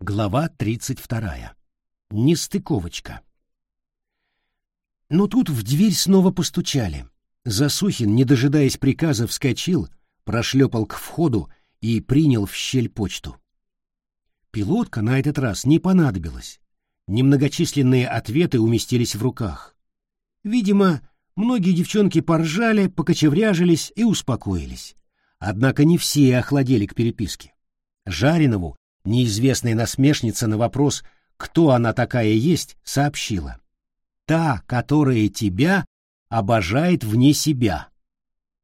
Глава 32. Нестыковочка. Но тут в дверь снова постучали. Засухин, не дожидаясь приказа, вскочил, прошлепал к входу и принял в щель почту. Пилотка на этот раз не понадобилась. Немногочисленные ответы уместились в руках. Видимо, многие девчонки поржали, покочевряжились и успокоились. Однако не все охладели к переписке. Жаринову неизвестная насмешница на вопрос «Кто она такая есть?» сообщила. «Та, которая тебя обожает вне себя».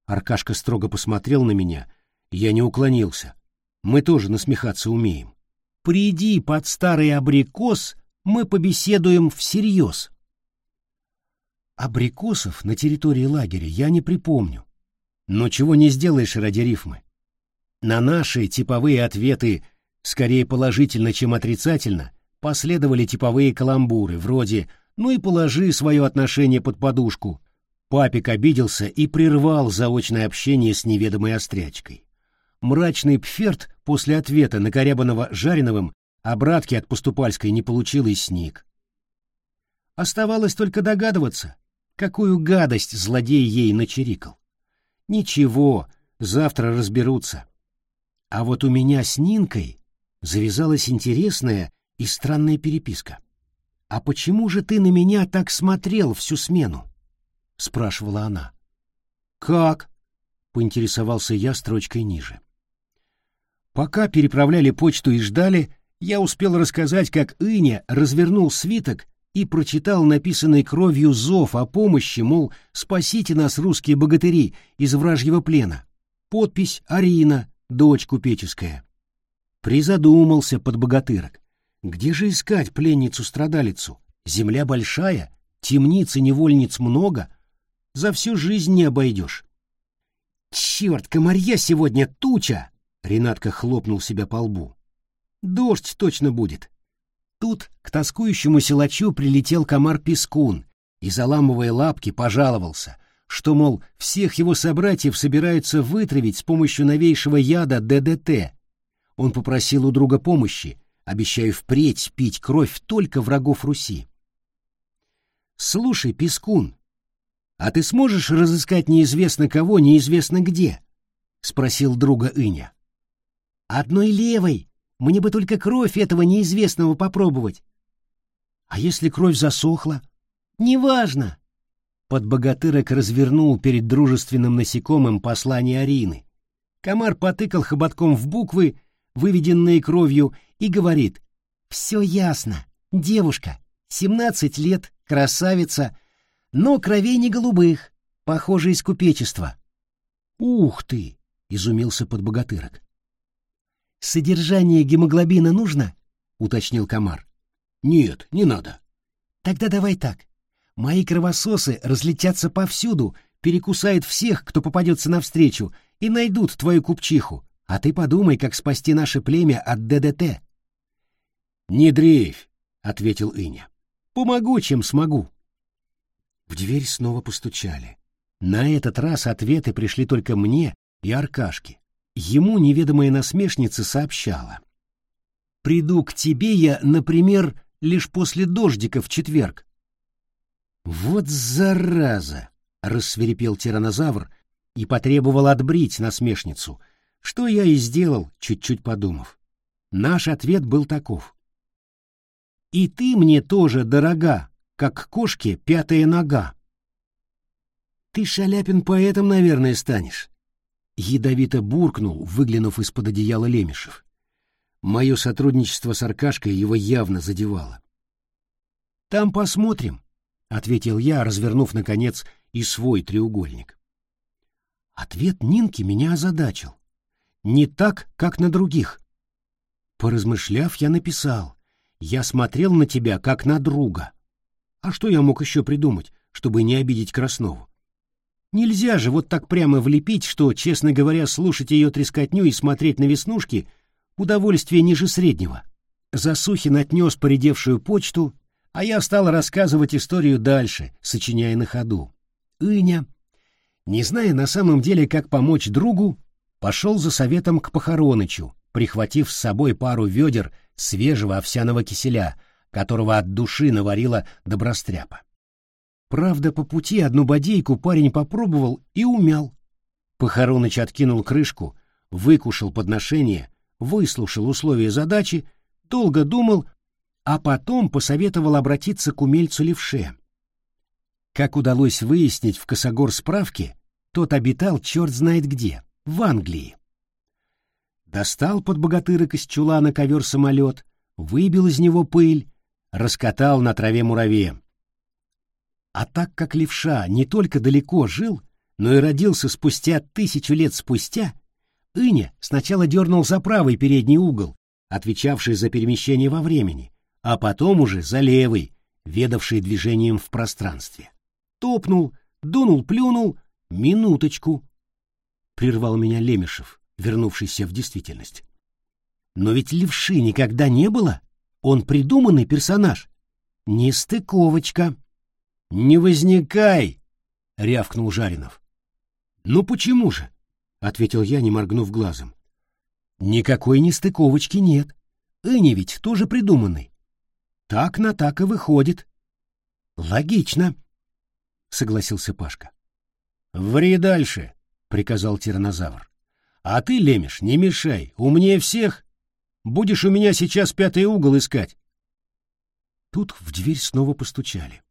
Аркашка строго посмотрел на меня, я не уклонился. Мы тоже насмехаться умеем. «Приди под старый абрикос, мы побеседуем всерьез». Абрикосов на территории лагеря я не припомню. Но чего не сделаешь ради рифмы. На наши типовые ответы скорее положительно, чем отрицательно, последовали типовые каламбуры, вроде «ну и положи свое отношение под подушку». Папик обиделся и прервал заочное общение с неведомой острячкой. Мрачный Пферт после ответа на накорябанного Жариновым обратки от Поступальской не получил и сник. Оставалось только догадываться, какую гадость злодей ей начерикал. Ничего, завтра разберутся. А вот у меня с Нинкой завязалась интересная и странная переписка. «А почему же ты на меня так смотрел всю смену?» — спрашивала она. «Как?» — поинтересовался я строчкой ниже. Пока переправляли почту и ждали, я успел рассказать, как Иня развернул свиток и прочитал написанный кровью зов о помощи, мол, спасите нас, русские богатыри, из вражьего плена. Подпись «Арина», дочь купеческая. Призадумался под богатырок. Где же искать пленницу-страдалицу? Земля большая, темниц и невольниц много. За всю жизнь не обойдешь. «Черт, комарья сегодня туча!» Ренатка хлопнул себя по лбу. «Дождь точно будет». Тут к тоскующему силачу прилетел комар-пескун и, заламывая лапки, пожаловался, что, мол, всех его собратьев собираются вытравить с помощью новейшего яда ДДТ, он попросил у друга помощи, обещая впредь пить кровь только врагов Руси. «Слушай, Пескун, а ты сможешь разыскать неизвестно кого, неизвестно где?» — спросил друга Иня. «Одной левой. Мне бы только кровь этого неизвестного попробовать». «А если кровь засохла?» «Неважно». Подбогатырок развернул перед дружественным насекомым послание Арины. Комар потыкал хоботком в буквы выведенные кровью, и говорит «Все ясно, девушка, семнадцать лет, красавица, но кровей не голубых, похоже, из купечества». «Ух ты!» — изумился подбогатырок. «Содержание гемоглобина нужно?» — уточнил комар. «Нет, не надо». «Тогда давай так. Мои кровососы разлетятся повсюду, перекусают всех, кто попадется навстречу, и найдут твою купчиху. А ты подумай, как спасти наше племя от ДДТ. Не дрейфь, ответил Иня. Помогу, чем смогу. В дверь снова постучали. На этот раз ответы пришли только мне и Аркашке. Ему неведомая насмешница сообщала. «Приду к тебе я, например, лишь после дождика в четверг». «Вот зараза!» — рассверепел тиранозавр и потребовал отбрить насмешницу — что я и сделал, чуть-чуть подумав. Наш ответ был таков. «И ты мне тоже дорога, как кошке пятая нога». «Ты, Шаляпин, поэтом, наверное, станешь», — ядовито буркнул, выглянув из-под одеяла Лемешев. Мое сотрудничество с Аркашкой его явно задевало. «Там посмотрим», — ответил я, развернув, наконец, и свой треугольник. Ответ Нинки меня озадачил не так, как на других. Поразмышляв, я написал, я смотрел на тебя, как на друга. А что я мог еще придумать, чтобы не обидеть Краснову? Нельзя же вот так прямо влепить, что, честно говоря, слушать ее трескотню и смотреть на веснушки — удовольствие ниже среднего. Засухин отнес поредевшую почту, а я стал рассказывать историю дальше, сочиняя на ходу. Иня, не зная на самом деле, как помочь другу, пошел за советом к Похоронычу, прихватив с собой пару ведер свежего овсяного киселя, которого от души наварила добростряпа. Правда, по пути одну бодейку парень попробовал и умял. Похороныч откинул крышку, выкушал подношение, выслушал условия задачи, долго думал, а потом посоветовал обратиться к умельцу левше. Как удалось выяснить в Косогор справке, тот обитал черт знает где, в Англии. Достал под богатырок из чулана ковер-самолет, выбил из него пыль, раскатал на траве муравье. А так как левша не только далеко жил, но и родился спустя тысячу лет спустя, Иня сначала дернул за правый передний угол, отвечавший за перемещение во времени, а потом уже за левый, ведавший движением в пространстве. Топнул, дунул-плюнул, минуточку. Прервал меня Лемешев, вернувшийся в действительность. Но ведь левши никогда не было. Он придуманный персонаж. Нестыковочка. Не возникай, рявкнул Жаринов. Ну почему же? ответил я, не моргнув глазом. Никакой нестыковочки нет. Эни ведь тоже придуманный. Так на так и выходит. Логично, согласился Пашка. Ври дальше, приказал тиранозавр. А ты, Лемеш, не мешай, умнее всех. Будешь у меня сейчас пятый угол искать. Тут в дверь снова постучали.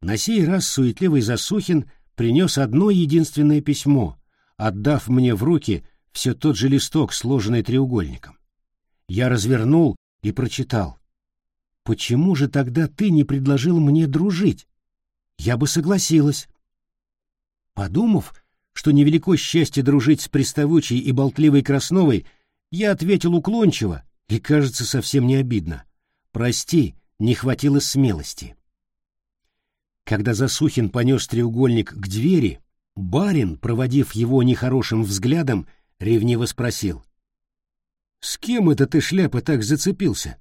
На сей раз суетливый Засухин принес одно единственное письмо, отдав мне в руки все тот же листок, сложенный треугольником. Я развернул и прочитал. «Почему же тогда ты не предложил мне дружить? Я бы согласилась». Подумав, что невелико счастье дружить с приставучей и болтливой Красновой, я ответил уклончиво и, кажется, совсем не обидно. «Прости, не хватило смелости». Когда Засухин понес треугольник к двери, барин, проводив его нехорошим взглядом, ревниво спросил. «С кем это ты, шляпа, так зацепился?»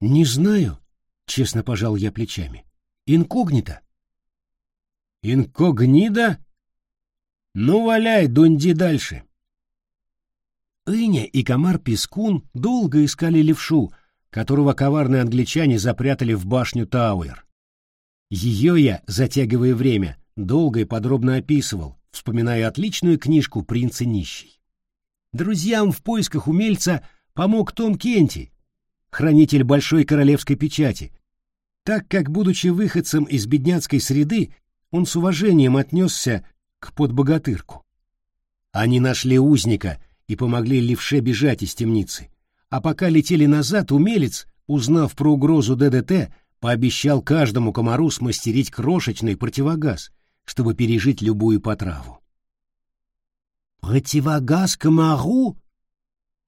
«Не знаю», — честно пожал я плечами. «Инкогнито». «Инкогнито? Ну, валяй, дунди дальше». Иня и комар Пискун долго искали левшу, которого коварные англичане запрятали в башню Тауэр. Ее я, затягивая время, долго и подробно описывал, вспоминая отличную книжку «Принц и нищий». Друзьям в поисках умельца помог Том Кенти, хранитель большой королевской печати, так как, будучи выходцем из бедняцкой среды, он с уважением отнесся к подбогатырку. Они нашли узника и помогли левше бежать из темницы, а пока летели назад, умелец, узнав про угрозу ДДТ, пообещал каждому комару смастерить крошечный противогаз, чтобы пережить любую потраву. «Противогаз комару?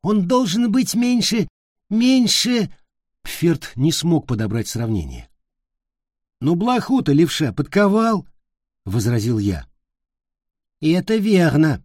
Он должен быть меньше... меньше...» Пферт не смог подобрать сравнение. «Ну, блоху-то левша подковал», — возразил я. «И это верно»,